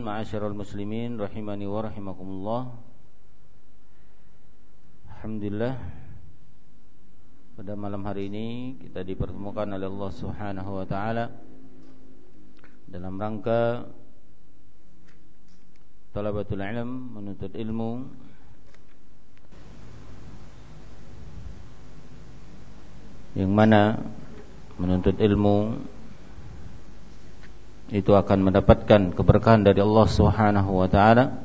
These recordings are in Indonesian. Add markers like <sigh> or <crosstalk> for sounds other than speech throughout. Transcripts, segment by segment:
Ma'asyiral muslimin rahimani wa rahimakumullah. Alhamdulillah pada malam hari ini kita dipertemukan oleh Allah Subhanahu wa taala dalam rangka talabatul ilm menuntut ilmu. Yang mana menuntut ilmu itu akan mendapatkan keberkahan dari Allah Subhanahu wa taala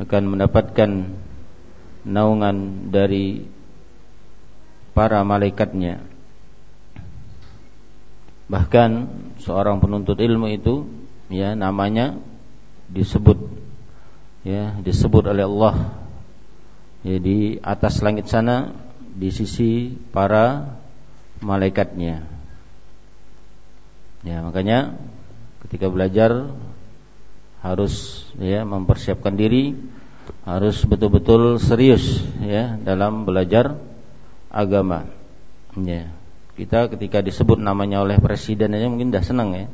akan mendapatkan naungan dari para malaikatnya. Bahkan seorang penuntut ilmu itu ya namanya disebut ya disebut oleh Allah ya atas langit sana di sisi para malaikatnya. Ya makanya ketika belajar harus ya mempersiapkan diri harus betul-betul serius ya dalam belajar agama. Ya kita ketika disebut namanya oleh presiden aja mungkin dah senang ya.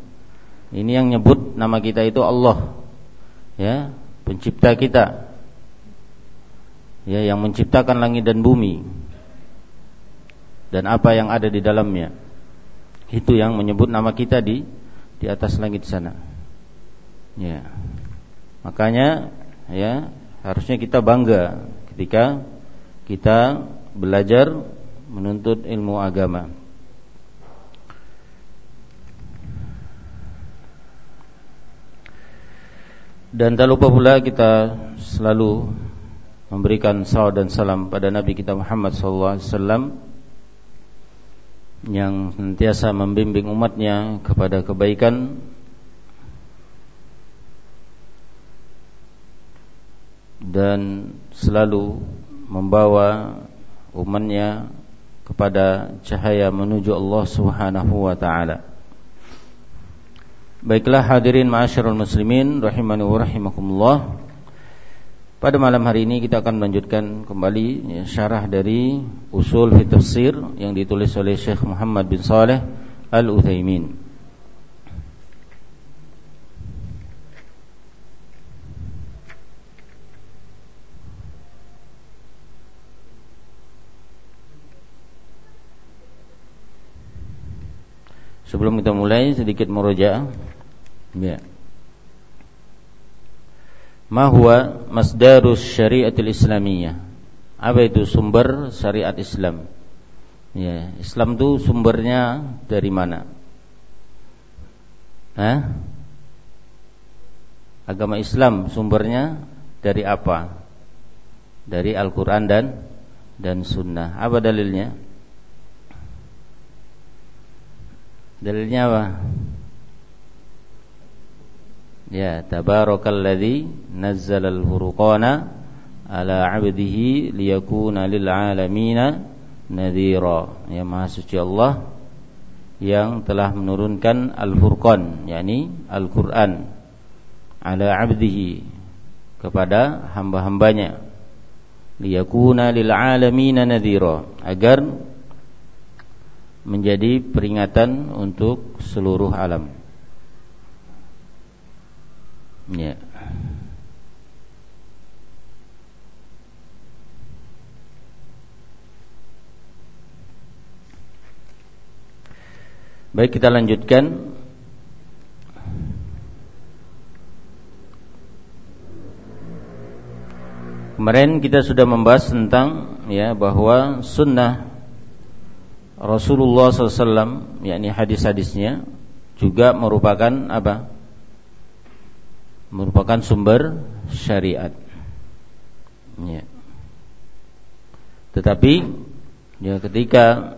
Ini yang nyebut nama kita itu Allah ya pencipta kita. Ya yang menciptakan langit dan bumi. Dan apa yang ada di dalamnya. Itu yang menyebut nama kita di di atas langit sana. Ya. Makanya ya harusnya kita bangga ketika kita belajar menuntut ilmu agama. Dan tak lupa pula kita selalu memberikan salawat dan salam pada Nabi kita Muhammad sallallahu alaihi wasallam yang senantiasa membimbing umatnya kepada kebaikan dan selalu membawa umatnya kepada cahaya menuju Allah Subhanahu wa taala. Baiklah hadirin ma'asyiral muslimin rahimani wa rahimakumullah. Pada malam hari ini kita akan melanjutkan kembali ya, syarah dari usul fi yang ditulis oleh Syekh Muhammad bin Saleh Al-Utsaimin. Sebelum kita mulai sedikit meroja. Ya. Ma huwa masdarus syariatul islamiyah? Apa itu sumber syariat Islam? Ya, Islam itu sumbernya dari mana? Hah? Agama Islam sumbernya dari apa? Dari Al-Qur'an dan dan sunnah. Apa dalilnya? Dalilnya apa? Ya, tabarakalladzi nazzalal furqana ala 'abdihi liyakuna lil 'alamina nadhira. Ya Maha Suci Allah yang telah menurunkan Al-Furqan, yakni Al-Qur'an ala 'abdihi kepada hamba-hambanya liyakuna lil 'alamina nadhira agar menjadi peringatan untuk seluruh alam. Ya. Baik kita lanjutkan Kemarin kita sudah membahas tentang ya bahwa sunnah Rasulullah SAW, yakni hadis-hadisnya juga merupakan apa? Merupakan sumber syariat. Ya. Tetapi ya ketika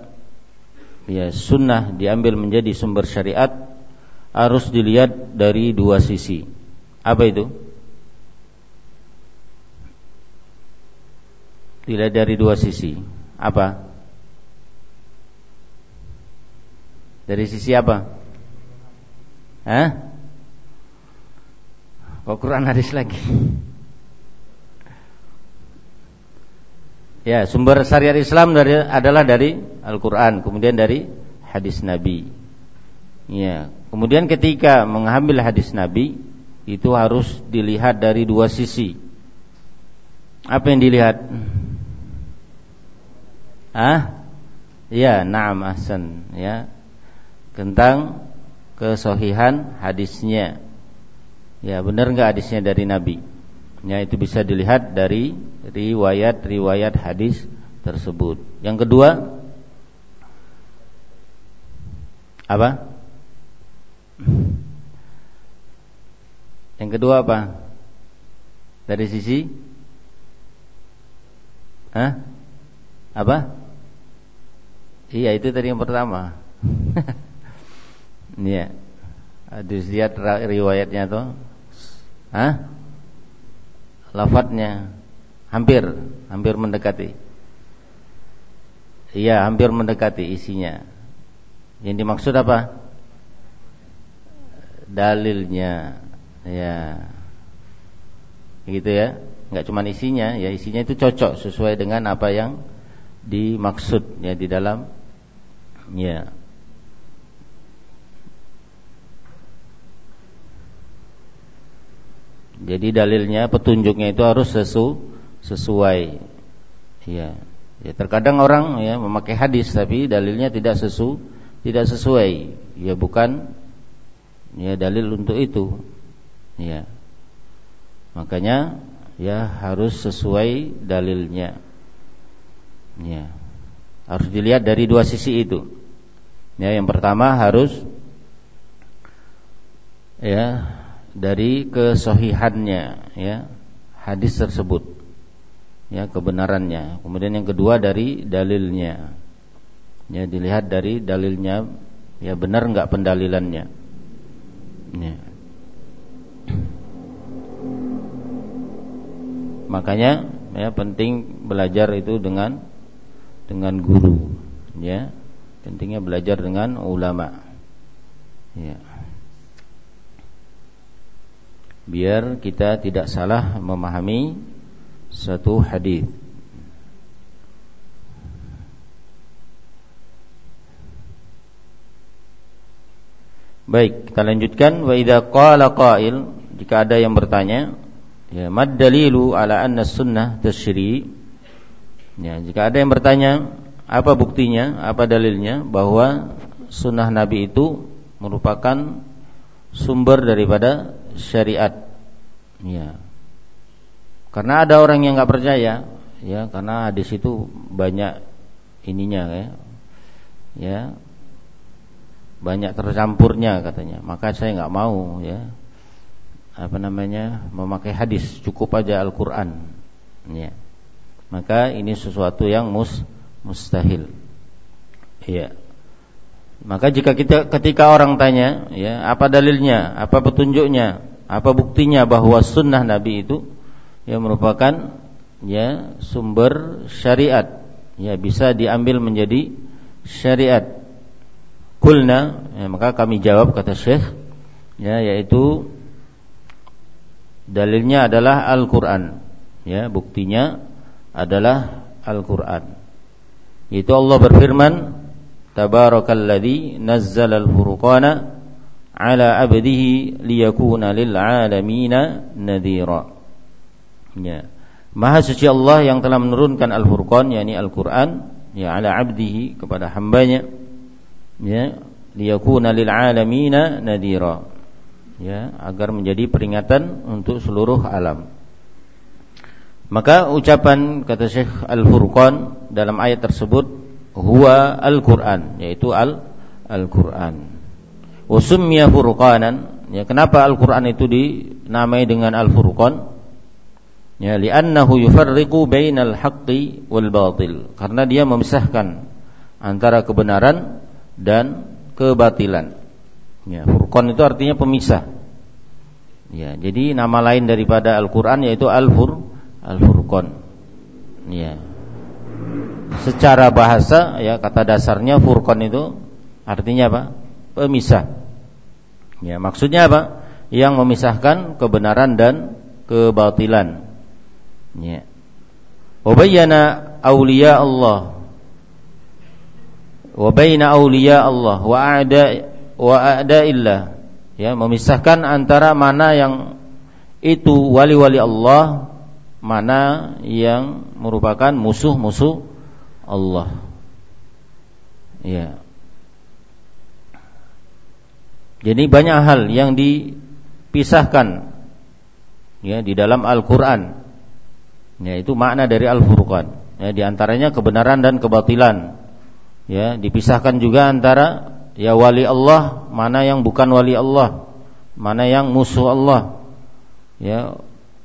ya sunnah diambil menjadi sumber syariat harus dilihat dari dua sisi. Apa itu? Dilihat dari dua sisi. Apa? Dari sisi apa? Hah? Kok Quran hadis lagi? Ya, sumber syariat Islam dari adalah dari Al-Qur'an, kemudian dari hadis Nabi. Ya, kemudian ketika mengambil hadis Nabi, itu harus dilihat dari dua sisi. Apa yang dilihat? Ah? Ya, na'am ahsan, ya. Tentang kesohihan hadisnya. Ya, benar enggak hadisnya dari Nabi? Ya, itu bisa dilihat dari riwayat-riwayat hadis tersebut. Yang kedua, apa? Yang kedua apa? Dari sisi Hah? Apa? Iya itu tadi yang pertama <laughs> Iya Harus lihat riwayatnya tuh Hah? Lafadznya Hampir Hampir mendekati. Iya hampir mendekati isinya. Yang dimaksud apa? Dalilnya ya. Gitu ya. Nggak cuma isinya ya isinya itu cocok sesuai dengan apa yang dimaksud ya di dalam ya Jadi dalilnya petunjuknya itu harus sesu, sesuai. Ya. Ya terkadang orang ya memakai hadis tapi dalilnya tidak sesu, tidak sesuai. Ya bukan ya dalil untuk itu. Ya. Makanya ya harus sesuai dalilnya. Ya. Harus dilihat dari dua sisi itu. Ya, yang pertama harus ya dari kesohihannya ya hadis tersebut ya kebenarannya kemudian yang kedua dari dalilnya ya dilihat dari dalilnya ya benar nggak pendalilannya ya Makanya ya penting belajar itu dengan dengan guru, ya. Pentingnya belajar dengan ulama. Ya. Biar kita tidak salah memahami satu hadis. Baik, kita lanjutkan wa idza qala qail jika ada yang bertanya Ya, mad dalilu ala anna sunnah tasyri. Ya, jika ada yang bertanya, apa buktinya, apa dalilnya bahwa sunnah Nabi itu merupakan sumber daripada syariat. Ya. Karena ada orang yang nggak percaya, ya, karena hadis itu banyak ininya ya. Ya. Banyak tercampurnya katanya. Maka saya nggak mau ya apa namanya memakai hadis cukup aja Al-Qur'an ya maka ini sesuatu yang mus mustahil ya maka jika kita ketika orang tanya ya apa dalilnya apa petunjuknya apa buktinya bahwa sunnah Nabi itu ya merupakan ya sumber syariat ya bisa diambil menjadi syariat kulna ya, maka kami jawab kata Syekh ya yaitu Dalilnya adalah Al-Qur'an. Ya, buktinya adalah Al-Qur'an. Itu Allah berfirman, Tabarakalladzi nazzala al-furqana ala 'abdihi liyakuna lil 'alamina nadhira. Ya. Maha suci Allah yang telah menurunkan Al-Furqan yakni Al-Qur'an ya ala 'abdihi kepada hambanya ya liyakuna lil 'alamina nadhira ya agar menjadi peringatan untuk seluruh alam. Maka ucapan kata Syekh Al-Furqan dalam ayat tersebut huwa Al-Qur'an yaitu al Al-Qur'an. Usummiya furqanan ya kenapa Al-Qur'an itu dinamai dengan Al-Furqan? Ya li'annahu yufarriqu bainal haqqi wal batil karena dia memisahkan antara kebenaran dan kebatilan. Ya, Furqan itu artinya pemisah. Ya, jadi nama lain daripada Al-Qur'an yaitu Al-Fur Al-Furqan. Ya. Secara bahasa ya kata dasarnya Furqan itu artinya apa? Pemisah. Ya, maksudnya apa? Yang memisahkan kebenaran dan kebatilan. Ya. Wabayana auliya Allah wa baina auliya Allah wa a'da wa a'daillah ya memisahkan antara mana yang itu wali-wali Allah mana yang merupakan musuh-musuh Allah. Ya. Jadi banyak hal yang dipisahkan ya di dalam Al-Qur'an. Ya, itu makna dari Al-Furqan. Ya, di antaranya kebenaran dan kebatilan. Ya, dipisahkan juga antara ya wali Allah, mana yang bukan wali Allah, mana yang musuh Allah. Ya,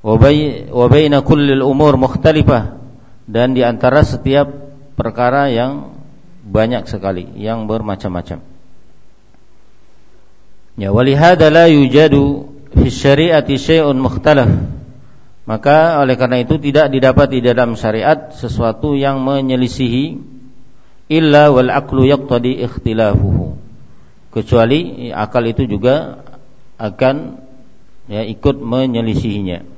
wa baina kullil umur mukhtalifah dan di antara setiap perkara yang banyak sekali, yang bermacam-macam. Ya walihada la yujadu fi syariati syai'un mukhtalaf. Maka oleh karena itu tidak didapat di dalam syariat sesuatu yang menyelisihi illa wal aqlu yaqtadi ikhtilafuhu. Kecuali akal itu juga akan ya ikut menyelisihinya.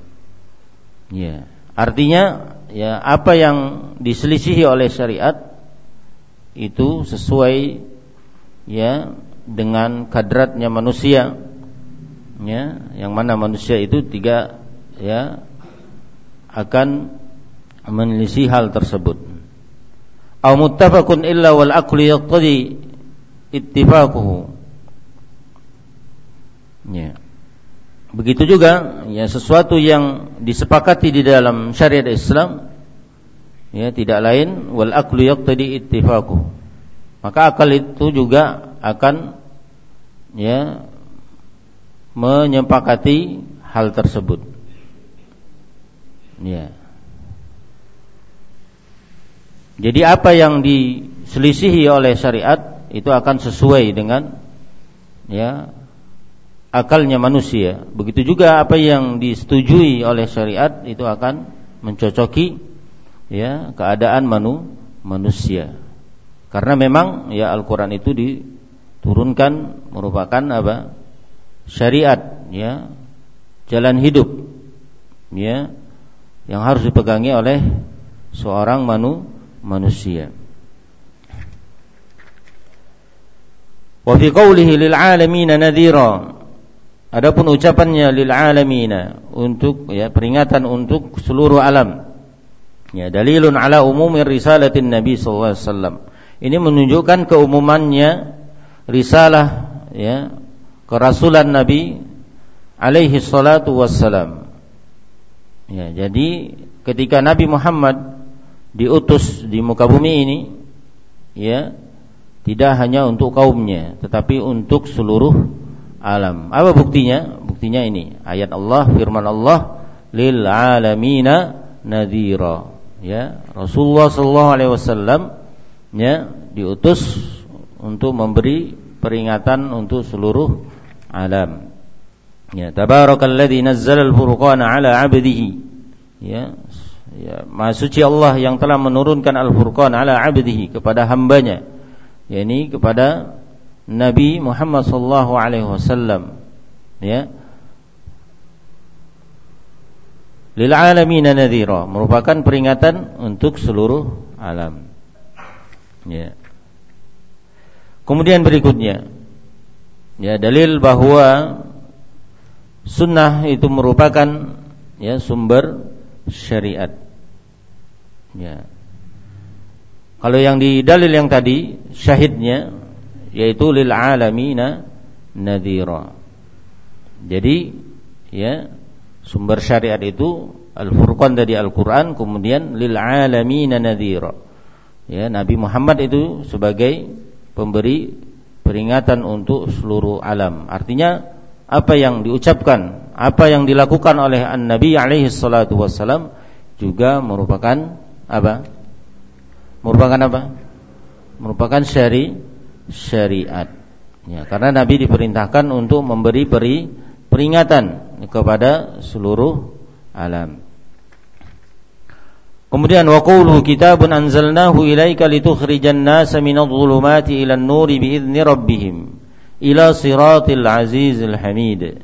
Ya. Artinya ya apa yang diselisihi oleh syariat itu sesuai ya dengan kadratnya manusia. Ya yang mana manusia itu tiga ya akan menyelisih hal tersebut. Au muttafaqun illa wal aqli yaqtadi ittifaquhu ya begitu juga ya sesuatu yang disepakati di dalam syariat Islam ya tidak lain wal aqlu yaqtadi ittifaquhu maka akal itu juga akan ya menyepakati hal tersebut. Ya. Jadi apa yang diselisihi oleh syariat itu akan sesuai dengan ya akalnya manusia. Begitu juga apa yang disetujui oleh syariat itu akan mencocoki ya keadaan manu, manusia. Karena memang ya Al-Qur'an itu diturunkan merupakan apa? syariat ya, jalan hidup ya yang harus dipegangi oleh seorang manu, manusia. Wa fi qawlihi lil alamin nadhira. Adapun ucapannya lil alamin untuk ya peringatan untuk seluruh alam. Ya dalilun ala umumi risalatin Nabi wasallam ini menunjukkan keumumannya risalah ya kerasulan Nabi alaihi salatu wassalam. Ya, jadi ketika Nabi Muhammad diutus di muka bumi ini ya tidak hanya untuk kaumnya tetapi untuk seluruh alam. Apa buktinya? Buktinya ini ayat Allah firman Allah lil alamina nadhira. Ya, Rasulullah sallallahu alaihi wasallam ya diutus untuk memberi peringatan untuk seluruh alam. Ya, tabarakalladzi nazzala al-furqana ala 'abdihi. Ya, ya, Maha suci Allah yang telah menurunkan Al-Furqan ala 'abdihi kepada hambanya, yakni kepada Nabi Muhammad sallallahu alaihi wasallam. Ya. Lil alamin nadhira merupakan peringatan untuk seluruh alam. Ya. Kemudian berikutnya, ya dalil bahwa sunnah itu merupakan ya sumber syariat. Ya. Kalau yang di dalil yang tadi syahidnya yaitu lil alamina nadhira. Jadi ya sumber syariat itu Al-Furqan dari Al-Qur'an kemudian lil alamina nadhira ya Nabi Muhammad itu sebagai pemberi peringatan untuk seluruh alam. Artinya apa yang diucapkan, apa yang dilakukan oleh An-Nabi alaihi salatu juga merupakan apa? Merupakan apa? Merupakan syari syariat. Ya, karena Nabi diperintahkan untuk memberi peri, peringatan kepada seluruh alam. Kemudian wa qawluhu kitabun anzalnahu ilaika litukhrijan nasa minadh-dhulumati ila an-nuri bi'izni rabbihim ila siratil azizil hamid.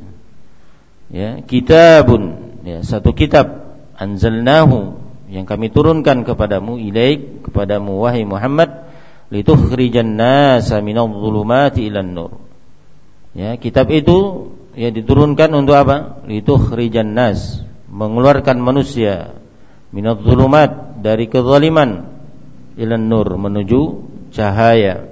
Ya, kitabun ya, satu kitab anzalnahu yang kami turunkan kepadamu ilaik kepadamu wahai Muhammad litukhrijan nasa minadh-dhulumati ila an-nur. Ya, kitab itu ya diturunkan untuk apa? Itu khrijan nas, mengeluarkan manusia minat zulumat dari kezaliman ilan nur menuju cahaya.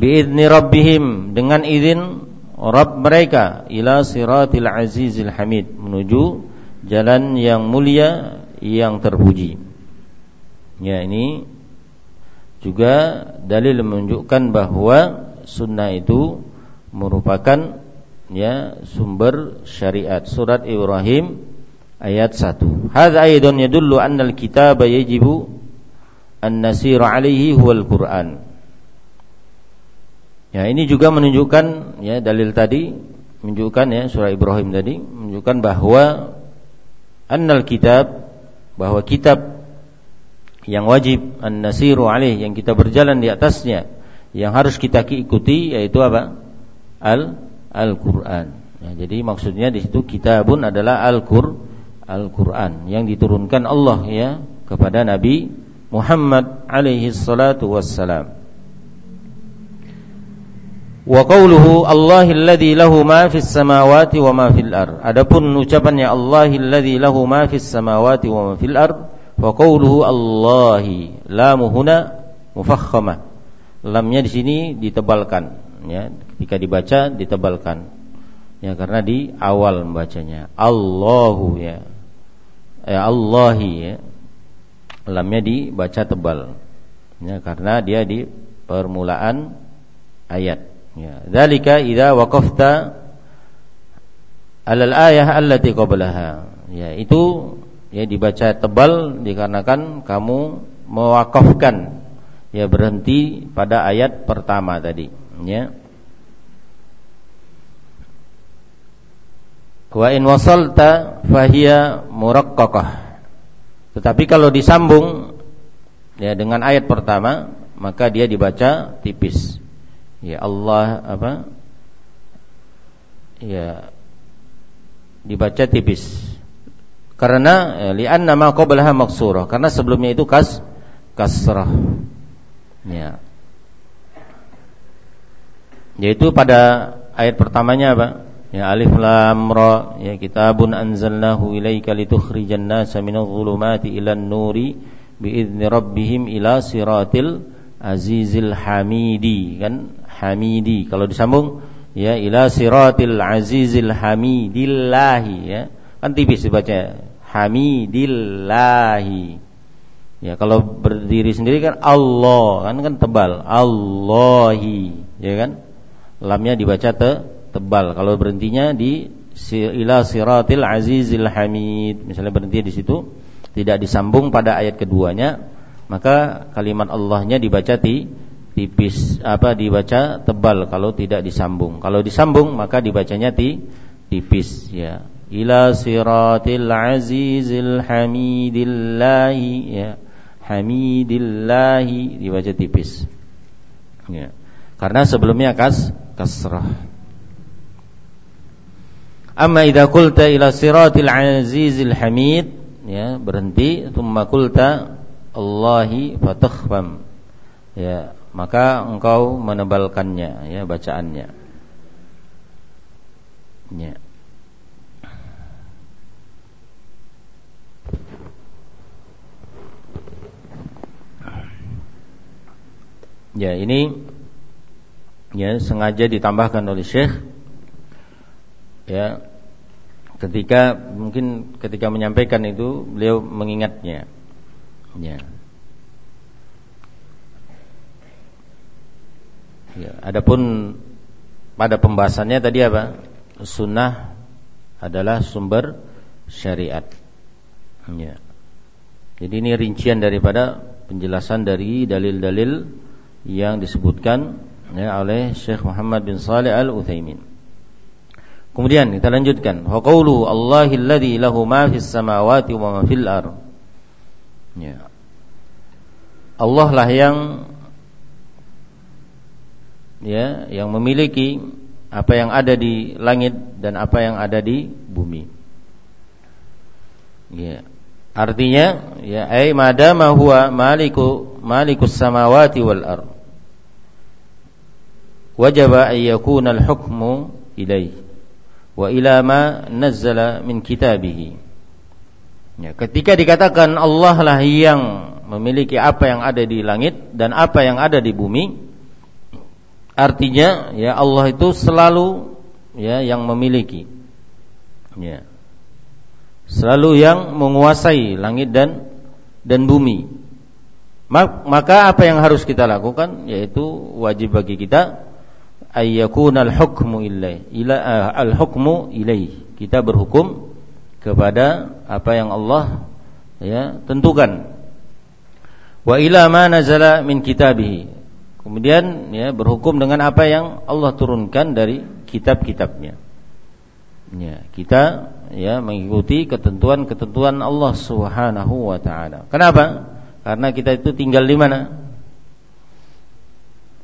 Biizni rabbihim dengan izin Rabb mereka ila siratil azizil hamid menuju jalan yang mulia yang terpuji. Ya ini juga dalil menunjukkan bahwa sunnah itu merupakan ya sumber syariat surat Ibrahim ayat 1. Hadza aidan yadullu anna yajibu an nasira alaihi huwal Qur'an. Ya, ini juga menunjukkan ya dalil tadi menunjukkan ya surah Ibrahim tadi menunjukkan bahwa annal kitab bahwa kitab yang wajib an-nasiru alaih yang kita berjalan di atasnya yang harus kita ikuti yaitu apa? Al Al-Qur'an. Ya, jadi maksudnya di situ kitabun adalah Al-Qur Al-Qur'an yang diturunkan Allah ya kepada Nabi Muhammad alaihi salatu wassalam. Wa qawluhu Allahilladzi lahu ma fis samawati wa ma fil. Adapun ucapannya Allahilladzi lahu ma fis samawati wa ma fil ar, qawluhu Allahi lamu huna mufakhamah. Lamnya di sini ditebalkan ya, ketika dibaca ditebalkan. Ya karena di awal membacanya Allahu ya. Ya Allahi ya. Lamnya dibaca tebal. Ya karena dia di permulaan ayat. Ya, dzalika idza waqafta alal ayah allati qablaha. Ya, itu ya dibaca tebal dikarenakan kamu mewakafkan. Ya berhenti pada ayat pertama tadi, ya. Wa in wasalta fahiya muraqqaqah. Tetapi kalau disambung ya dengan ayat pertama, maka dia dibaca tipis. Ya Allah apa? Ya dibaca tipis karena ya, li'anna ma qablaha maksurah karena sebelumnya itu kas kasrah. Ya. Yaitu pada ayat pertamanya apa ya alif lam ra ya kitabun anzalnahu ilaika litukhrijan nasa minadh dhulumati ilan nuri biizni rabbihim ila siratil azizil hamidi. Kan? Hamidi. Kalau disambung ya ila siratil azizil hamidillahi ya. Kan tipis dibaca hamidillahi. Ya kalau berdiri sendiri kan Allah kan kan tebal Allahi ya kan lamnya dibaca te, tebal kalau berhentinya di ila siratil azizil hamid misalnya berhenti di situ tidak disambung pada ayat keduanya maka kalimat Allahnya dibaca di tipis apa dibaca tebal kalau tidak disambung. Kalau disambung maka dibacanya ti, tipis ya. Ila siratil azizil hamidillahi ya. Hamidillahi dibaca tipis. Ya. Karena sebelumnya kas kasrah. Amma idza qulta ila siratil azizil hamid ya berhenti thumma qulta Allahi fatakhfam ya maka engkau menebalkannya ya bacaannya ya Ya ini ya sengaja ditambahkan oleh Syekh ya ketika mungkin ketika menyampaikan itu beliau mengingatnya ya Ya, adapun pada pembahasannya tadi apa? Sunnah adalah sumber syariat. Ya. Jadi ini rincian daripada penjelasan dari dalil-dalil yang disebutkan ya, oleh Syekh Muhammad bin Saleh Al Utsaimin. Kemudian kita lanjutkan. Wa qawlu Allahilladzi lahu ma fis samawati wa ma fil ar. Ya. Allah lah yang ya yang memiliki apa yang ada di langit dan apa yang ada di bumi. Ya. Artinya ya ai madama huwa maliku malikus samawati wal ard. Wajib ay yakuna al-hukmu ilaih. wa ila ma nazzala min kitabih. Ya, ketika dikatakan Allah lah yang memiliki apa yang ada di langit dan apa yang ada di bumi, artinya ya Allah itu selalu ya yang memiliki. Ya. Selalu yang menguasai langit dan dan bumi. Maka apa yang harus kita lakukan? Yaitu wajib bagi kita al hukmu ilai ila eh, al hukmu ilai. Kita berhukum kepada apa yang Allah ya tentukan. Wa ila ma nazala min kitabih kemudian ya berhukum dengan apa yang Allah turunkan dari kitab-kitabnya. Ya kita ya mengikuti ketentuan-ketentuan Allah Subhanahu wa taala. Kenapa karena kita itu tinggal di mana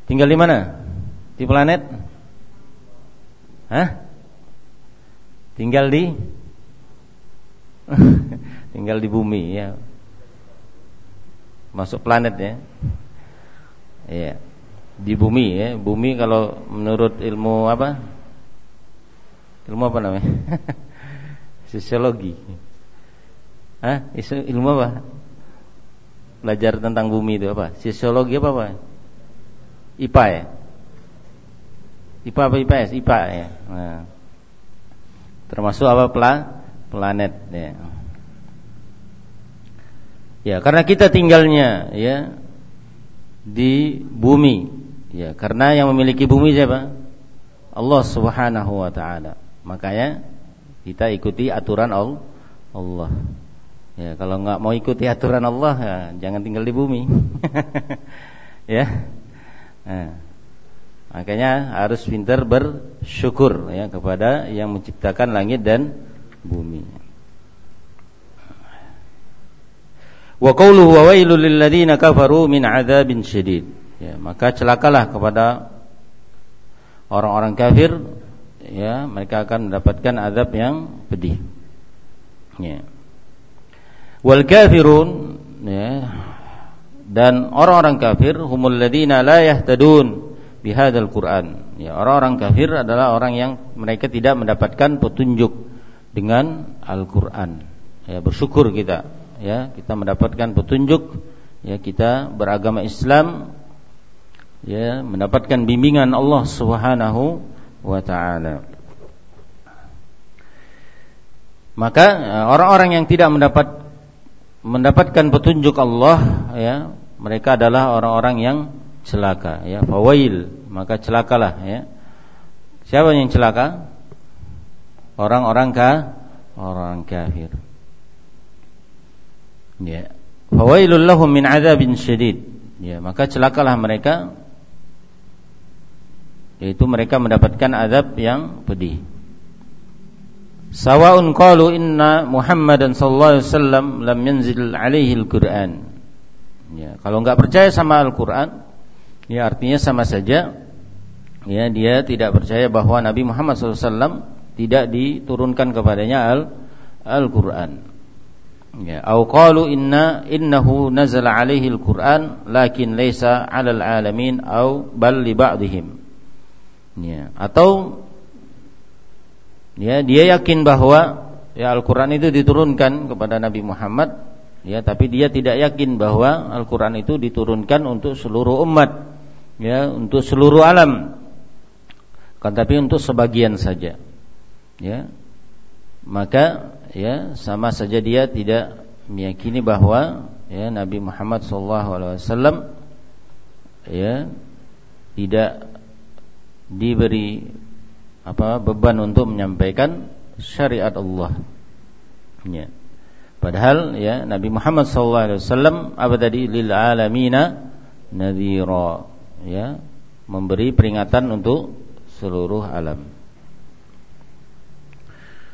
tinggal di mana di planet? Hah? Tinggal di <laughs> tinggal di bumi ya. Masuk planet ya. Iya. Di bumi ya. Bumi kalau menurut ilmu apa? Ilmu apa namanya? <laughs> Sosiologi. Hah? Ilmu apa? Belajar tentang bumi itu apa? Sosiologi apa, Pak? IPA ya? IPA apa IPS? IPA ya. Nah. Termasuk apa pla? planet ya. Ya, karena kita tinggalnya ya di bumi. Ya, karena yang memiliki bumi siapa? Allah Subhanahu wa taala. Makanya kita ikuti aturan Allah. Ya, kalau nggak mau ikuti aturan Allah, ya, jangan tinggal di bumi. <laughs> ya. Nah. Makanya harus pintar bersyukur ya kepada yang menciptakan langit dan bumi. Wa qawluhu wa wailul lil ladzina kafaru min adzabin syadid. Ya, maka celakalah kepada orang-orang kafir ya, mereka akan mendapatkan azab yang pedih. Ya. Wal kafirun ya, dan orang-orang kafir humul ladzina la yahtadun bihadzal Quran. Ya, orang-orang kafir adalah orang yang mereka tidak mendapatkan petunjuk dengan Al-Qur'an. Ya, bersyukur kita ya, kita mendapatkan petunjuk ya kita beragama Islam ya mendapatkan bimbingan Allah Subhanahu wa taala. Maka ya, orang-orang yang tidak mendapat mendapatkan petunjuk Allah ya, mereka adalah orang-orang yang celaka ya fawail maka celakalah ya. Siapa yang celaka? Orang-orang ka orang kafir. Ya. Fawailul lahum min adzabin syadid. Ya maka celakalah mereka yaitu mereka mendapatkan azab yang pedih Sawaun qalu inna Muhammadan sallallahu alaihi wasallam lam yanzil alaihi al-Qur'an. Ya, kalau enggak percaya sama Al-Qur'an, Ya artinya sama saja ya dia tidak percaya bahwa Nabi Muhammad SAW tidak diturunkan kepadanya al Al-Qur'an. Ya, au qalu inna innahu nazala alaihi al-Qur'an lakin laisa 'alal alamin au bal li ba'dihim. Ya, atau ya dia yakin bahwa ya Al-Qur'an itu diturunkan kepada Nabi Muhammad. Ya tapi dia tidak yakin bahwa Al-Qur'an itu diturunkan untuk seluruh umat. Ya untuk seluruh alam. Kan tapi untuk sebagian saja. Ya maka ya sama saja dia tidak meyakini bahwa ya Nabi Muhammad SAW ya tidak diberi apa beban untuk menyampaikan syariat Allah. Ya. Padahal ya Nabi Muhammad SAW apa tadi? Lil alamina nadhira. Ya. Memberi peringatan untuk seluruh alam.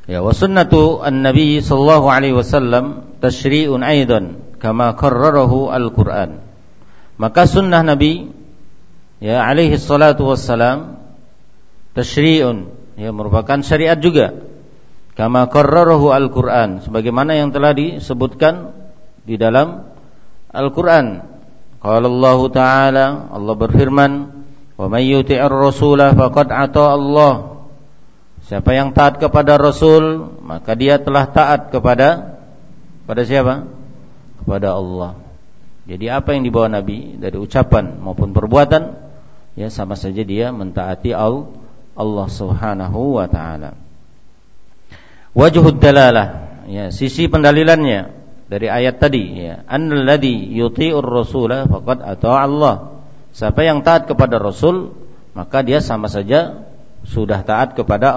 Ya wa sunnatu an-nabi sallallahu alaihi wasallam tasyri'un aidan kama karrarahu al-Qur'an. Maka sunnah Nabi ya alaihi salatu wassalam tasyri'un ya merupakan syariat juga. Kama karrarahu al-Qur'an. Sebagaimana yang telah disebutkan di dalam Al-Qur'an. Qala Allah Ta'ala Allah berfirman Wa may yuti'ir rasulah faqad Allah. Siapa yang taat kepada Rasul, maka dia telah taat kepada pada siapa? Kepada Allah. Jadi apa yang dibawa Nabi? Dari ucapan maupun perbuatan ya sama saja dia mentaati Allah Subhanahu wa taala. Wajhud dalalah ya sisi pendalilannya dari ayat tadi ya annalladzi yuti'ur rasula faqad ata'a Allah. Siapa yang taat kepada Rasul maka dia sama saja sudah taat kepada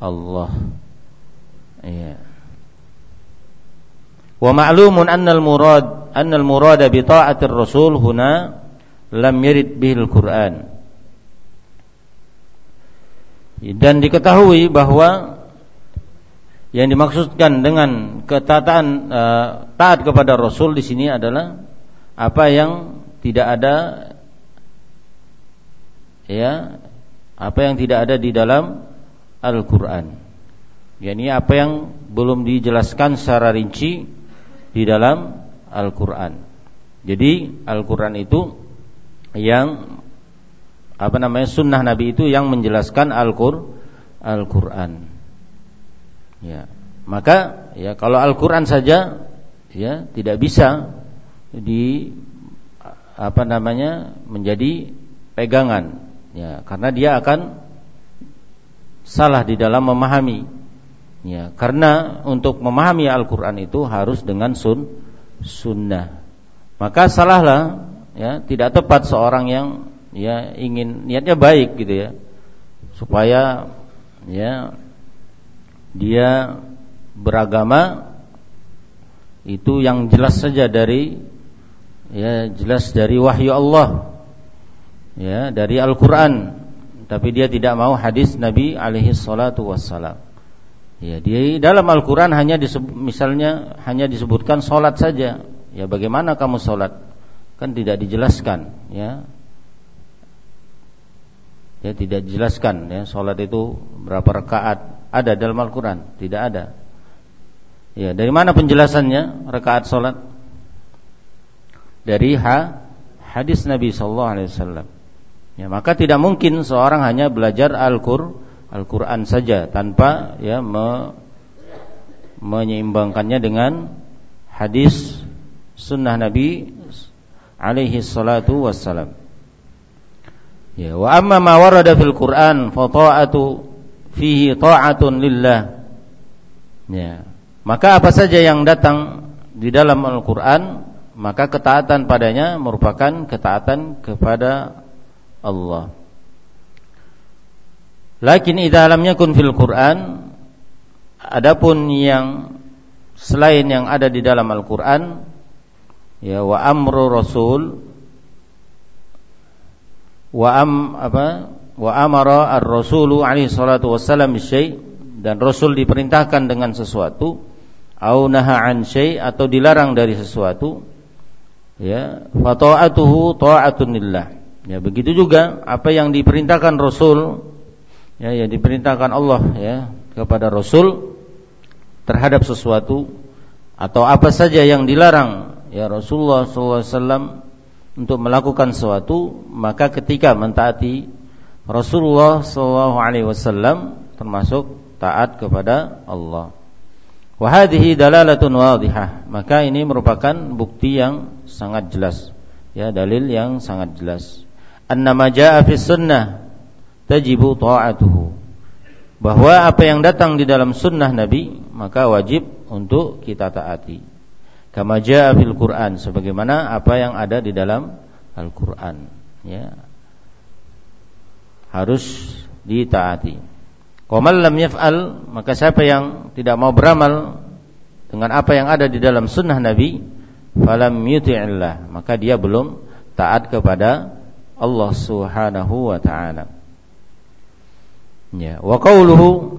Allah. Ya. Wa ma'lumun anna al-murad anna al-murada bi ta'atir rasul huna lam yarid bihil Qur'an. Dan diketahui bahwa yang dimaksudkan dengan ketaatan uh, taat kepada Rasul di sini adalah apa yang tidak ada ya apa yang tidak ada di dalam Al-Qur'an. yakni apa yang belum dijelaskan secara rinci di dalam Al-Qur'an. Jadi Al-Qur'an itu yang apa namanya sunnah Nabi itu yang menjelaskan Al-Qur Al-Qur'an. Ya. Maka ya kalau Al-Qur'an saja ya tidak bisa di apa namanya menjadi pegangan ya karena dia akan salah di dalam memahami ya karena untuk memahami Al-Qur'an itu harus dengan sun sunnah maka salahlah ya tidak tepat seorang yang ya ingin niatnya baik gitu ya supaya ya dia beragama itu yang jelas saja dari ya jelas dari wahyu Allah ya dari Al-Qur'an tapi dia tidak mau hadis Nabi alaihi salatu wassalam. Ya, di dalam Al-Qur'an hanya disebut, misalnya hanya disebutkan salat saja. Ya, bagaimana kamu salat? Kan tidak dijelaskan, ya. Ya, tidak dijelaskan ya salat itu berapa rakaat. Ada dalam Al-Qur'an? Tidak ada. Ya, dari mana penjelasannya rakaat salat? Dari ha, hadis Nabi sallallahu alaihi wasallam. Ya, maka tidak mungkin seorang hanya belajar Al-Qur Al-Qur'an saja tanpa ya me, menyeimbangkannya dengan hadis sunnah Nabi alaihi salatu wassalam. Ya, wa amma ma warada fil Qur'an fa ta'atu fihi ta'atun lillah. Ya. Maka apa saja yang datang di dalam Al-Qur'an maka ketaatan padanya merupakan ketaatan kepada Allah. Lakin idza lam yakun fil Quran adapun yang selain yang ada di dalam Al-Qur'an ya wa amru rasul wa am apa wa amara ar-rasulu alaihi salatu wassalam syai dan rasul diperintahkan dengan sesuatu au naha an syai atau dilarang dari sesuatu ya fa ta'atuhu ta'atun lillah. Ya begitu juga apa yang diperintahkan Rasul ya yang diperintahkan Allah ya kepada Rasul terhadap sesuatu atau apa saja yang dilarang ya Rasulullah SAW untuk melakukan sesuatu maka ketika mentaati Rasulullah SAW termasuk taat kepada Allah. Wahadihi dalalatun wadihah. Maka ini merupakan bukti yang sangat jelas. Ya dalil yang sangat jelas. Annama jaa fi sunnah tajibu ta'atuhu. Bahwa apa yang datang di dalam sunnah Nabi maka wajib untuk kita taati kama jaa fil Quran sebagaimana apa yang ada di dalam Al-Qur'an ya. Harus ditaati. Qamal lam yaf'al maka siapa yang tidak mau beramal dengan apa yang ada di dalam sunnah Nabi falam yuti'illah maka dia belum taat kepada Allah Subhanahu wa taala. Ya, wa qauluhu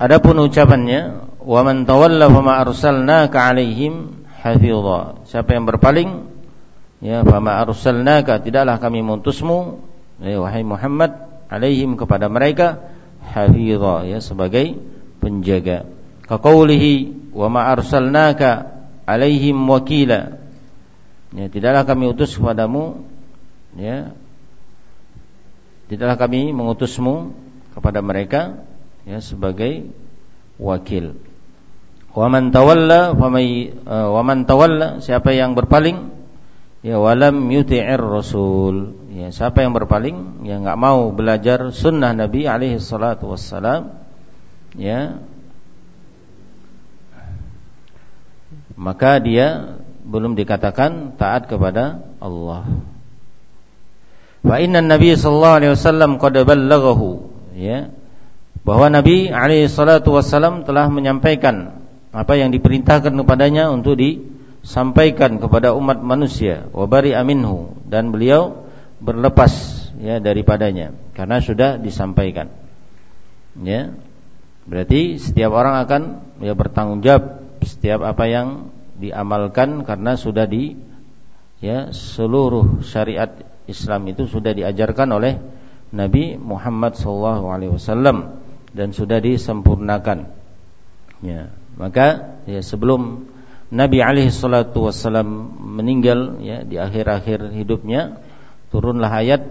adapun ucapannya wa man tawalla fama arsalnaka alaihim hafidha. Siapa yang berpaling ya fama arsalnaka tidaklah kami mengutusmu ya wahai Muhammad alaihim kepada mereka hafidha ya sebagai penjaga. Kaqaulihi wa ma arsalnaka alaihim wakila. Ya, tidaklah kami utus kepadamu ya tidaklah kami mengutusmu kepada mereka ya sebagai wakil. Wa man tawalla famay uh, wa man tawalla siapa yang berpaling? Ya walam yuti'ir rasul. Ya siapa yang berpaling? Ya enggak mau belajar sunnah Nabi alaihi salatu wassalam. Ya. Maka dia belum dikatakan taat kepada Allah. Wa inna Nabi sallallahu alaihi wasallam qad ballaghahu. Ya. Bahwa Nabi alaihi salatu wasallam telah menyampaikan apa yang diperintahkan kepadanya untuk disampaikan kepada umat manusia. Wabari aminhu dan beliau berlepas ya daripadanya. Karena sudah disampaikan. Ya. Berarti setiap orang akan ya bertanggung jawab setiap apa yang diamalkan karena sudah di ya seluruh syariat Islam itu sudah diajarkan oleh Nabi Muhammad SAW dan sudah disempurnakan. Ya maka ya sebelum Nabi alaihi salatu wasallam meninggal ya di akhir-akhir hidupnya turunlah ayat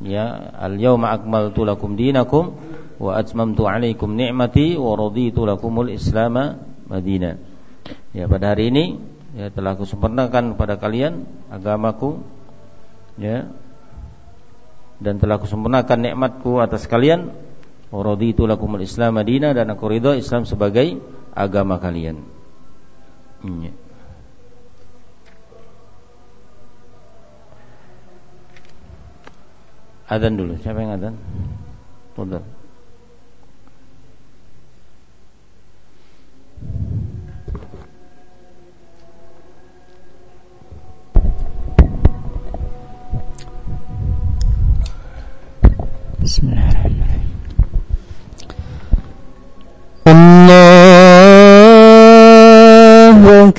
ya al yauma akmaltu lakum dinakum wa atmamtu alaikum ni'mati wa raditu lakumul islama madina. Ya pada hari ini ya telah kusempurnakan pada kalian agamaku ya dan telah kusempurnakan nikmatku atas kalian wa raditu lakumul islam madina dan aku ridha Islam sebagai agama kalian. Ya. Adan dulu, siapa yang adan? Tolong. Bismillahirrahmanirrahim. Allah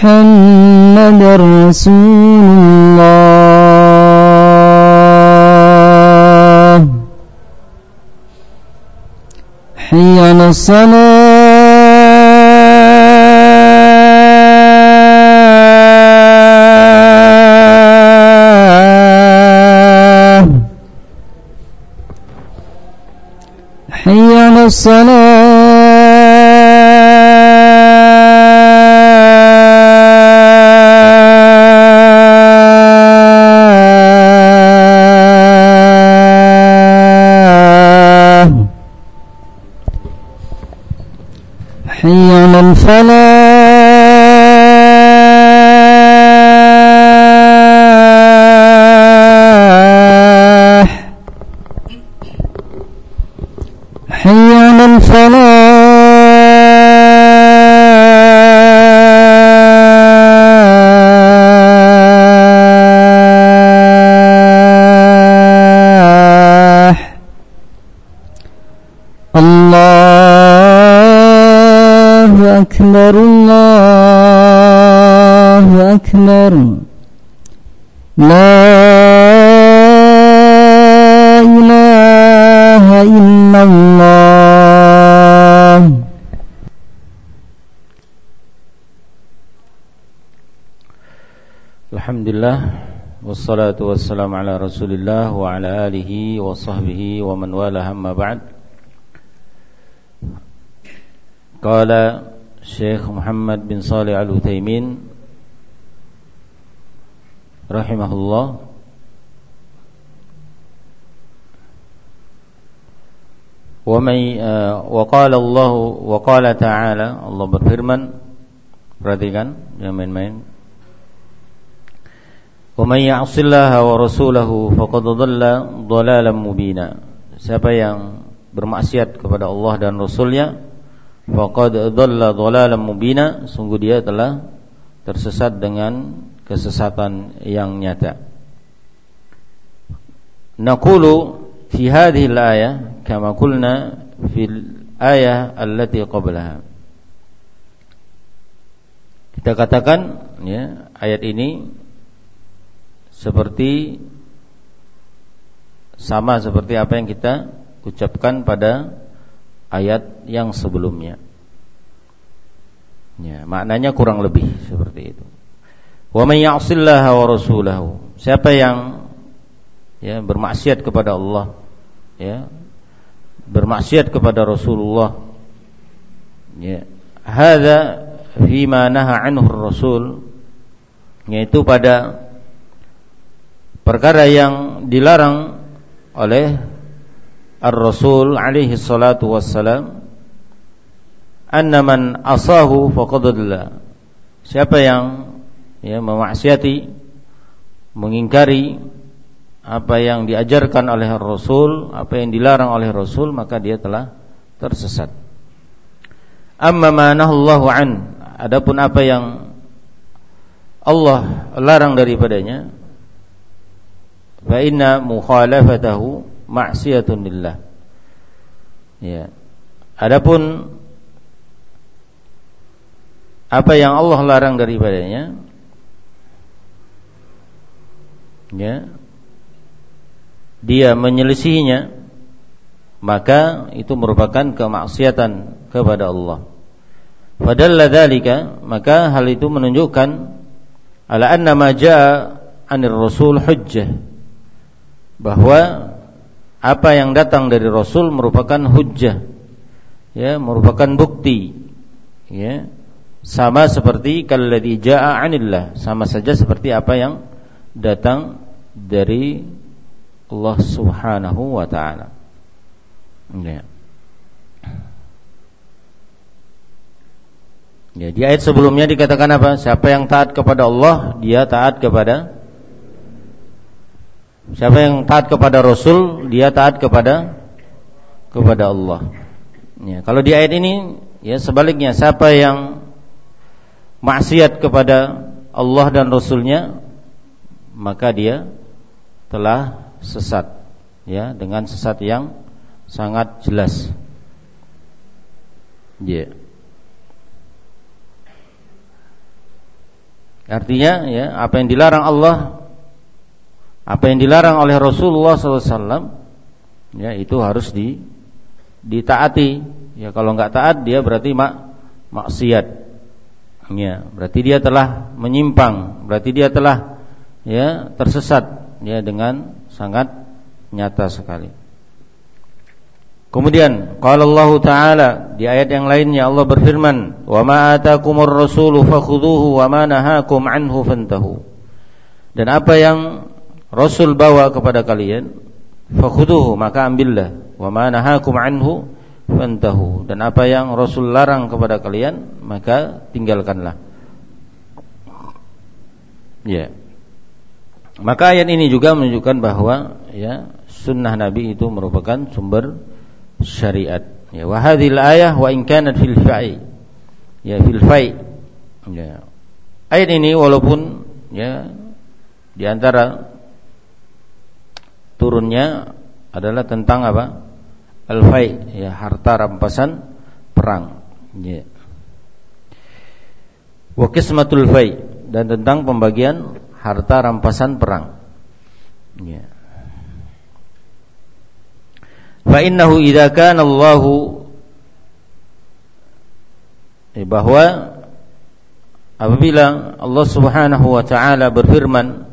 محمد رسول الله. حي على على الصلاة الإنسان أكبر الله أكبر. لا إله إلا الله. الحمد لله والصلاة والسلام على رسول الله وعلى آله وصحبه ومن والاه أما بعد قال Syekh Muhammad bin Salih al-Uthaymin Rahimahullah ومن وقال الله وقال تعالى Allah berfirman perhatikan jangan main-main ومن يعص الله ورسوله فقد ضل ضلالا مبينا siapa yang bermaksiat kepada Allah dan Rasulnya faqad dhalla dhalalan mubina. Sungguh dia telah tersesat dengan kesesatan yang nyata. Naqulu fi hadhihi al-ayah kama qulna fil ayah allati qablaha. Kita katakan ya ayat ini seperti sama seperti apa yang kita ucapkan pada ayat yang sebelumnya. Ya, maknanya kurang lebih seperti itu. Wa may ya'sillaha wa rasulahu. Siapa yang ya bermaksiat kepada Allah, ya, bermaksiat kepada Rasulullah, ya, hadza naha anhu Rasul yaitu pada perkara yang dilarang oleh Ar-Rasul alaihi salatu wassalam anna man asahu faqad Siapa yang ya memaksiati mengingkari apa yang diajarkan oleh Rasul, apa yang dilarang oleh Rasul, maka dia telah tersesat. Amma ma nahallahu an, adapun apa yang Allah larang daripadanya, fa inna mukhalafatahu maksiatun lillah. Ya. Adapun apa yang Allah larang daripadanya ya dia menyelisihinya maka itu merupakan kemaksiatan kepada Allah. Fadalla dzalika maka hal itu menunjukkan ala anna ma jaa anir rasul hujjah bahwa apa yang datang dari Rasul merupakan hujjah ya merupakan bukti ya. Sama seperti kalladzi jaa anillah sama saja seperti apa yang datang dari Allah Subhanahu wa taala. Ya. Ya, di ayat sebelumnya dikatakan apa? Siapa yang taat kepada Allah, dia taat kepada Siapa yang taat kepada Rasul, dia taat kepada kepada Allah. Ya, kalau di ayat ini ya sebaliknya siapa yang maksiat kepada Allah dan Rasulnya maka dia telah sesat ya dengan sesat yang sangat jelas. Ya. Artinya ya apa yang dilarang Allah apa yang dilarang oleh Rasulullah SAW ya itu harus di ditaati. Ya kalau nggak taat dia berarti mak maksiat. Ya berarti dia telah menyimpang berarti dia telah ya tersesat ya dengan sangat nyata sekali. Kemudian qala Allah taala di ayat yang lainnya Allah berfirman, "Wa ma atakumur rasulu wa ma nahakum anhu fantahu." Dan apa yang Rasul bawa kepada kalian fakhuduhu maka ambillah. Wa ma nahakum anhu fantahu. Dan apa yang Rasul larang kepada kalian maka tinggalkanlah. Ya. Maka ayat ini juga menunjukkan bahwa ya sunnah Nabi itu merupakan sumber syariat. Ya wa hadhil ayah wa in kanat fil fa'i. Ya fil fa'i. Ya. Ayat ini walaupun ya di antara turunnya adalah tentang apa? Al-fai, ya harta rampasan perang. Ya. Wa qismatul fai dan tentang pembagian harta rampasan perang. Ya. Fa innahu idza kana Allahu eh, bahwa apabila Allah Subhanahu wa taala berfirman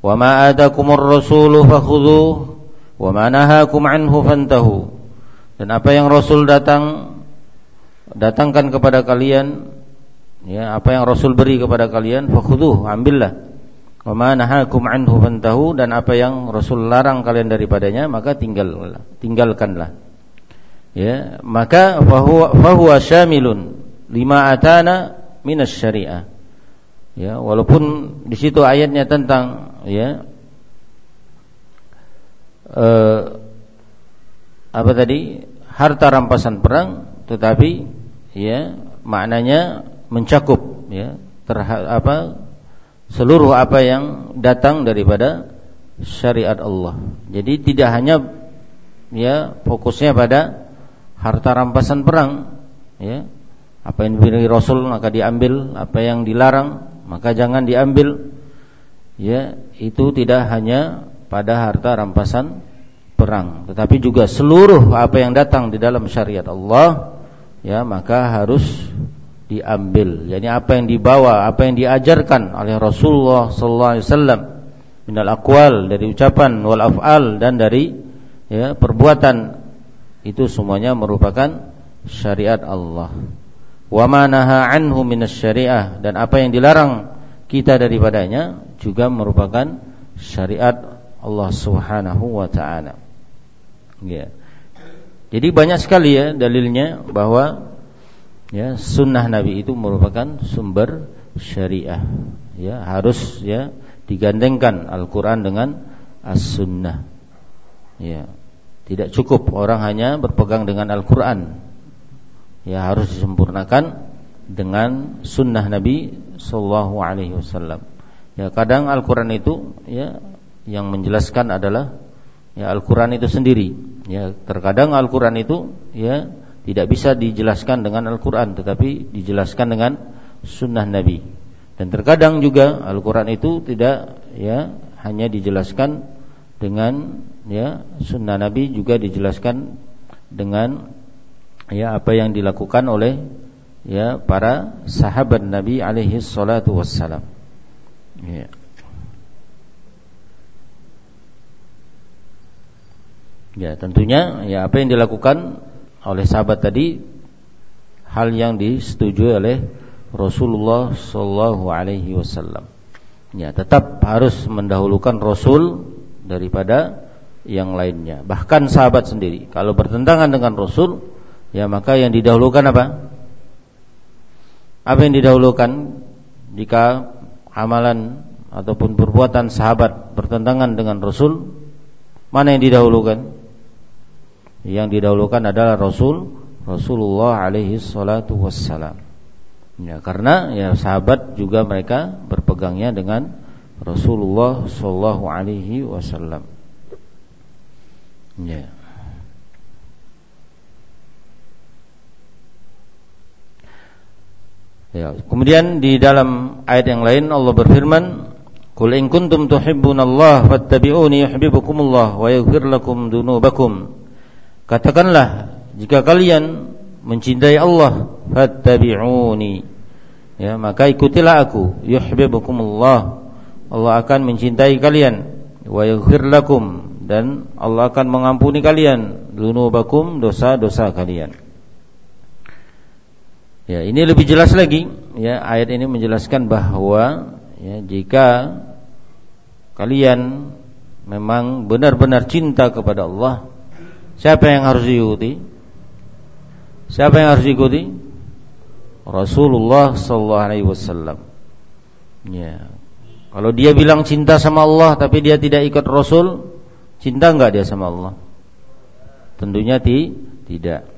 Ma atakumur rasulu fakhudhuh wa ma nahakum anhu. Dan apa yang Rasul datang datangkan kepada kalian ya apa yang Rasul beri kepada kalian fakhudhuh ambillah. Wa ma nahakum anhu fantahu dan apa yang Rasul larang kalian daripadanya maka tinggal tinggalkanlah. Ya maka fahuwa fahuwa syamilun lima atana minas syariah ya walaupun di situ ayatnya tentang ya eh, apa tadi harta rampasan perang tetapi ya maknanya mencakup ya terhadap apa seluruh apa yang datang daripada syariat Allah. Jadi tidak hanya ya fokusnya pada harta rampasan perang ya apa yang diberi Rasul maka diambil apa yang dilarang maka jangan diambil ya itu tidak hanya pada harta rampasan perang tetapi juga seluruh apa yang datang di dalam syariat Allah ya maka harus diambil jadi apa yang dibawa apa yang diajarkan oleh Rasulullah sallallahu alaihi wasallam minal aqwal dari ucapan wal af'al dan dari ya perbuatan itu semuanya merupakan syariat Allah. Wa ma naha anhu syariah dan apa yang dilarang kita daripadanya juga merupakan syariat Allah Subhanahu wa taala. Ya. Jadi banyak sekali ya dalilnya bahwa ya sunnah Nabi itu merupakan sumber syariah. Ya, harus ya digandengkan Al-Qur'an dengan As-Sunnah. Ya. Tidak cukup orang hanya berpegang dengan Al-Quran Ya harus disempurnakan dengan sunnah Nabi Sallallahu Alaihi Wasallam. Ya kadang Al-Quran itu ya yang menjelaskan adalah ya Al-Quran itu sendiri. Ya terkadang Al-Quran itu ya tidak bisa dijelaskan dengan Al-Quran, tetapi dijelaskan dengan sunnah Nabi. Dan terkadang juga Al-Quran itu tidak ya hanya dijelaskan dengan ya sunnah Nabi juga dijelaskan dengan ya apa yang dilakukan oleh ya para sahabat Nabi alaihi salatu wassalam. Ya. Ya, tentunya ya apa yang dilakukan oleh sahabat tadi hal yang disetujui oleh Rasulullah sallallahu alaihi wasallam. Ya, tetap harus mendahulukan Rasul daripada yang lainnya. Bahkan sahabat sendiri kalau bertentangan dengan Rasul, ya maka yang didahulukan apa? Apa yang didahulukan jika amalan ataupun perbuatan sahabat bertentangan dengan Rasul? Mana yang didahulukan? Yang didahulukan adalah Rasul Rasulullah alaihi salatu wassalam. Ya, karena ya sahabat juga mereka berpegangnya dengan Rasulullah sallallahu alaihi wasallam. Ya. Ya, kemudian di dalam ayat yang lain Allah berfirman, "Qul in kuntum tuhibbunallaha fattabi'uni yuhibbukumullah wa yaghfir lakum dunubakum." Katakanlah, jika kalian mencintai Allah, fattabi'uni. Ya, maka ikutilah aku, yuhibbukumullah Allah akan mencintai kalian wa yaghfir lakum dan Allah akan mengampuni kalian dunubakum dosa-dosa kalian. Ya, ini lebih jelas lagi ya ayat ini menjelaskan bahwa ya jika kalian memang benar-benar cinta kepada Allah, siapa yang harus diikuti? Siapa yang harus diikuti? Rasulullah sallallahu alaihi wasallam. Ya, kalau dia bilang cinta sama Allah tapi dia tidak ikut Rasul, cinta enggak dia sama Allah? Tentunya ti, tidak.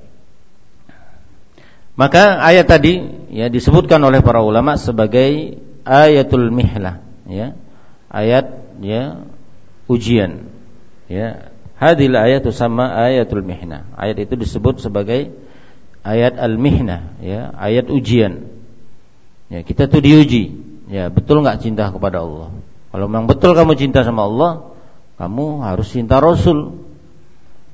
Maka ayat tadi ya disebutkan oleh para ulama sebagai ayatul mihlah, ya. Ayat ya ujian. Ya. Hadil ayat sama ayatul mihna. Ayat itu disebut sebagai ayat al-mihna, ya, ayat ujian. Ya, kita tuh diuji Ya, betul nggak cinta kepada Allah? Kalau memang betul kamu cinta sama Allah, kamu harus cinta Rasul.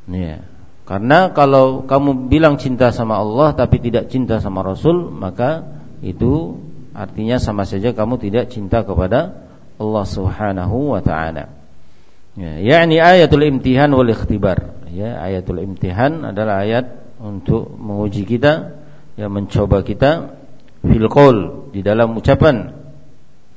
Ya. Karena kalau kamu bilang cinta sama Allah tapi tidak cinta sama Rasul, maka itu artinya sama saja kamu tidak cinta kepada Allah Subhanahu wa taala. Ya, yakni ayatul imtihan wal ikhtibar. Ya, ayatul imtihan adalah ayat untuk menguji kita, ya mencoba kita fil qaul di dalam ucapan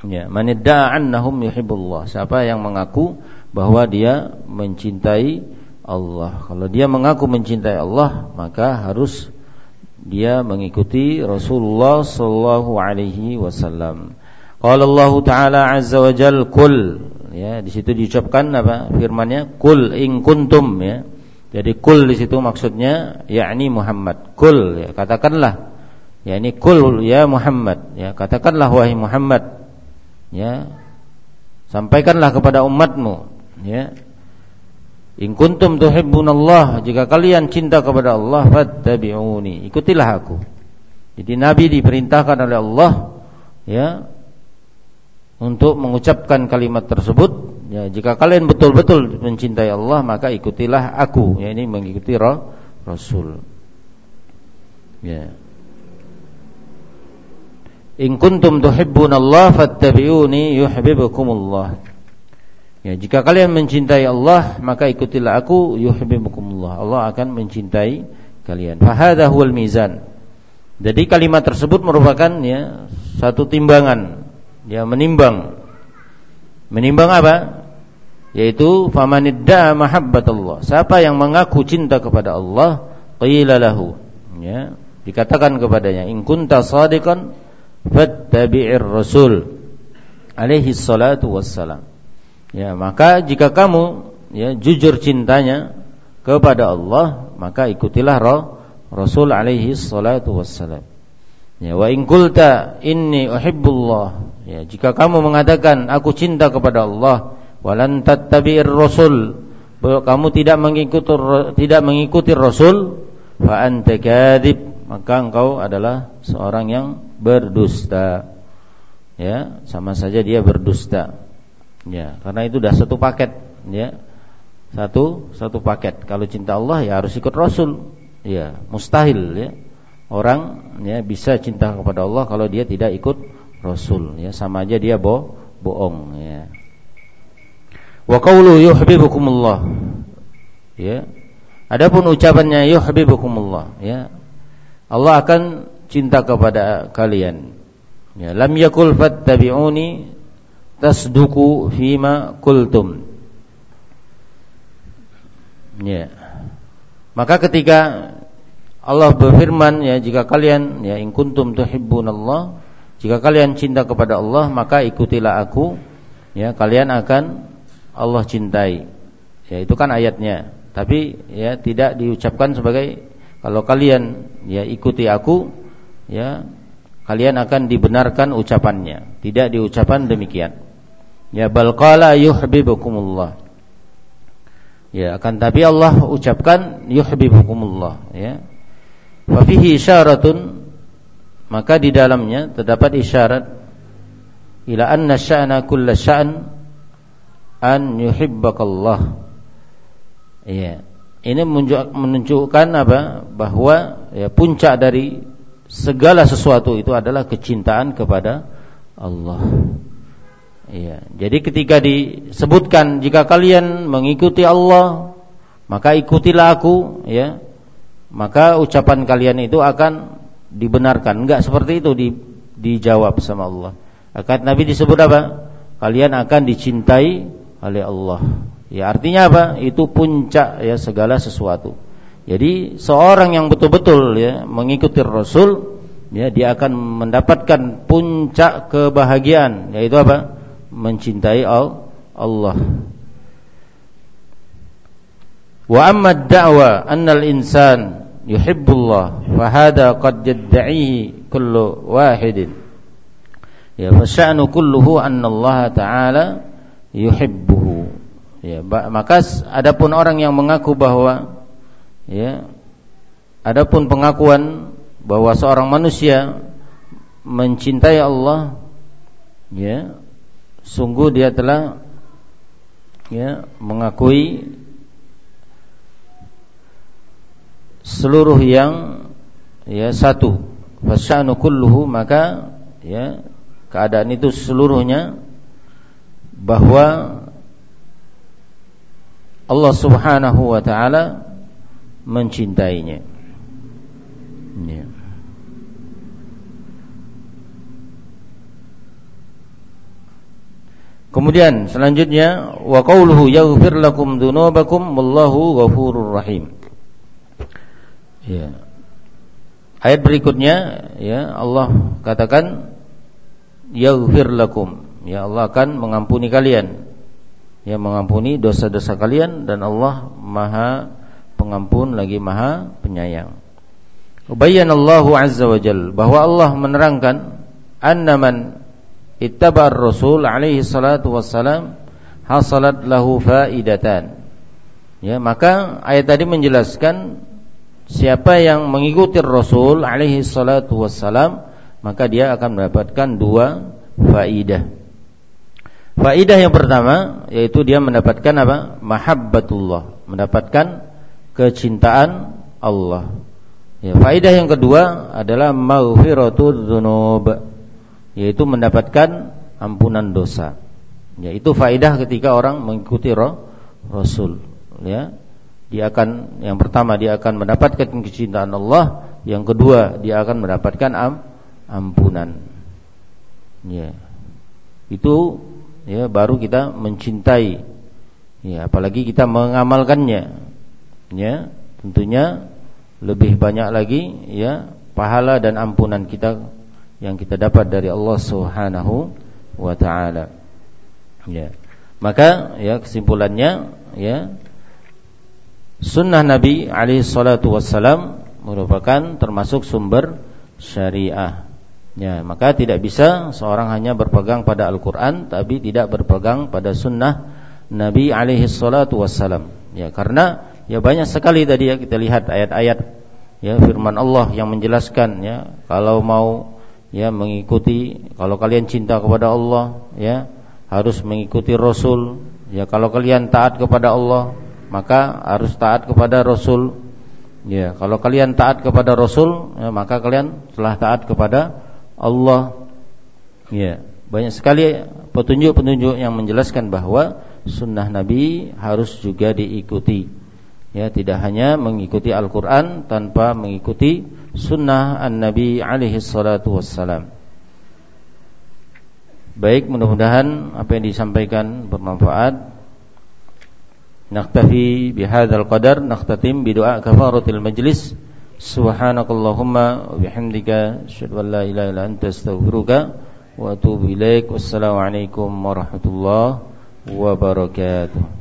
Ya, manidda'a annahum yuhibbullah. Siapa yang mengaku bahwa dia mencintai Allah. Kalau dia mengaku mencintai Allah, maka harus dia mengikuti Rasulullah sallallahu alaihi wasallam. Qala Allah Ta'ala azza wa jal kul ya di situ diucapkan apa firmannya kul in kuntum ya. Jadi kul di situ maksudnya yakni Muhammad. Kul ya katakanlah ya ini kul ya Muhammad ya katakanlah wahai Muhammad ya sampaikanlah kepada umatmu ya In kuntum tuhibbunallah jika kalian cinta kepada Allah fattabi'uni ikutilah aku. Jadi Nabi diperintahkan oleh Allah ya untuk mengucapkan kalimat tersebut ya jika kalian betul-betul mencintai Allah maka ikutilah aku ya ini mengikuti Rasul. Ya. In kuntum tuhibbunallah fattabi'uni yuhibbukumullah. Ya, jika kalian mencintai Allah, maka ikutilah aku yuhibbukumullah. Allah akan mencintai kalian. Fahadha mizan. Jadi kalimat tersebut merupakan ya satu timbangan. Ya, menimbang. Menimbang apa? Yaitu famanidda mahabbatullah. Siapa yang mengaku cinta kepada Allah, qila lahu. Ya, dikatakan kepadanya, "In kunta shadiqan fattabi'ir rasul." Alaihi salatu wassalam. Ya, maka jika kamu ya jujur cintanya kepada Allah, maka ikutilah Rasul alaihi salatu wassalam. Ya, wa in qulta inni uhibbullah. Ya, jika kamu mengatakan aku cinta kepada Allah, walan tattabi'ir rasul, kamu tidak mengikuti tidak mengikuti Rasul, fa anta maka engkau adalah seorang yang berdusta. Ya, sama saja dia berdusta. Ya, karena itu sudah satu paket, ya. Satu satu paket. Kalau cinta Allah ya harus ikut Rasul. Ya, mustahil ya. Orang ya bisa cinta kepada Allah kalau dia tidak ikut Rasul, ya sama aja dia bo bohong, ya. Wa qawlu yuhibbukumullah. Ya. Adapun ucapannya yuhibbukumullah, ya. Allah akan cinta kepada kalian. Ya, lam yakul fattabi'uni tasduku fima kultum. Ya. Maka ketika Allah berfirman ya jika kalian ya in kuntum tuhibbunallah jika kalian cinta kepada Allah maka ikutilah aku ya kalian akan Allah cintai. Ya itu kan ayatnya. Tapi ya tidak diucapkan sebagai kalau kalian ya ikuti aku ya kalian akan dibenarkan ucapannya. Tidak diucapkan demikian. Ya bal qala yuhibbukumullah. Ya akan tapi Allah ucapkan yuhibbukumullah ya. Fa fihi isyaratun maka di dalamnya terdapat isyarat ila anna sya'na kulla sya'n an yuhibbakallah. Ya. Ini menunjukkan apa? Bahwa ya puncak dari segala sesuatu itu adalah kecintaan kepada Allah. Iya. Jadi ketika disebutkan jika kalian mengikuti Allah, maka ikutilah aku, ya. Maka ucapan kalian itu akan dibenarkan. Enggak seperti itu di, dijawab sama Allah. Akan Nabi disebut apa? Kalian akan dicintai oleh Allah. Ya artinya apa? Itu puncak ya segala sesuatu. Jadi seorang yang betul-betul ya mengikuti Rasul, ya dia akan mendapatkan puncak kebahagiaan, yaitu apa? Mencintai Allah. Wa amma ad-da'wa anna al-insan yuhibbullah fa hadha qad yad'ihi kullu wahidin. Ya fasya'nu kulluhu anna Allah taala yuhibbuhu. Ya maka adapun orang yang mengaku bahwa ya adapun pengakuan bahwa seorang manusia mencintai Allah ya sungguh dia telah ya mengakui seluruh yang ya satu fasyanu kulluhu maka ya keadaan itu seluruhnya bahwa Allah Subhanahu wa taala mencintainya. Ya. Kemudian selanjutnya wa qauluhu yaghfir lakum dzunubakum wallahu ghafurur rahim. Ya. Ayat berikutnya ya Allah katakan yaghfir lakum. Ya Allah akan mengampuni kalian. Ya mengampuni dosa-dosa kalian dan Allah Maha Pengampun lagi Maha Penyayang. Ubayyanallahu azza wa jal bahwa Allah menerangkan annaman ittabar Rasul alaihi salatu wassalam hasalat lahu faidatan. Ya, maka ayat tadi menjelaskan siapa yang mengikuti Rasul alaihi salatu wassalam maka dia akan mendapatkan dua faidah. Faidah yang pertama yaitu dia mendapatkan apa? Mahabbatullah, mendapatkan kecintaan Allah. Ya, faidah yang kedua adalah maghfiratul dzunub yaitu mendapatkan ampunan dosa. Ya, itu faidah ketika orang mengikuti roh, Rasul, ya. Dia akan yang pertama dia akan mendapatkan kecintaan Allah, yang kedua dia akan mendapatkan am, ampunan. Ya. Itu ya baru kita mencintai. Ya, apalagi kita mengamalkannya. Ya, tentunya lebih banyak lagi ya pahala dan ampunan kita yang kita dapat dari Allah Subhanahu wa taala. Ya. Maka ya kesimpulannya ya sunnah Nabi alaihi salatu merupakan termasuk sumber syariah. Ya, maka tidak bisa seorang hanya berpegang pada Al-Qur'an tapi tidak berpegang pada sunnah Nabi alaihi salatu. Ya, karena ya banyak sekali tadi ya kita lihat ayat-ayat ya firman Allah yang menjelaskan ya kalau mau ya mengikuti kalau kalian cinta kepada Allah ya harus mengikuti Rasul. Ya kalau kalian taat kepada Allah maka harus taat kepada Rasul. Ya kalau kalian taat kepada Rasul ya, maka kalian telah taat kepada Allah. Ya banyak sekali petunjuk-petunjuk yang menjelaskan bahwa sunnah Nabi harus juga diikuti. Ya tidak hanya mengikuti Al-Quran tanpa mengikuti sunnah an-nabi alaihi salatu wassalam. Baik mudah-mudahan apa yang disampaikan bermanfaat. Naktafi bihadzal qadar Naktatim bidu'a kafaratil majlis. Subhanakallahumma bihamdika Asyadu an la ilaha illa anta astaghfiruka Wa atubu ilaik. Wassalamualaikum warahmatullahi wabarakatuh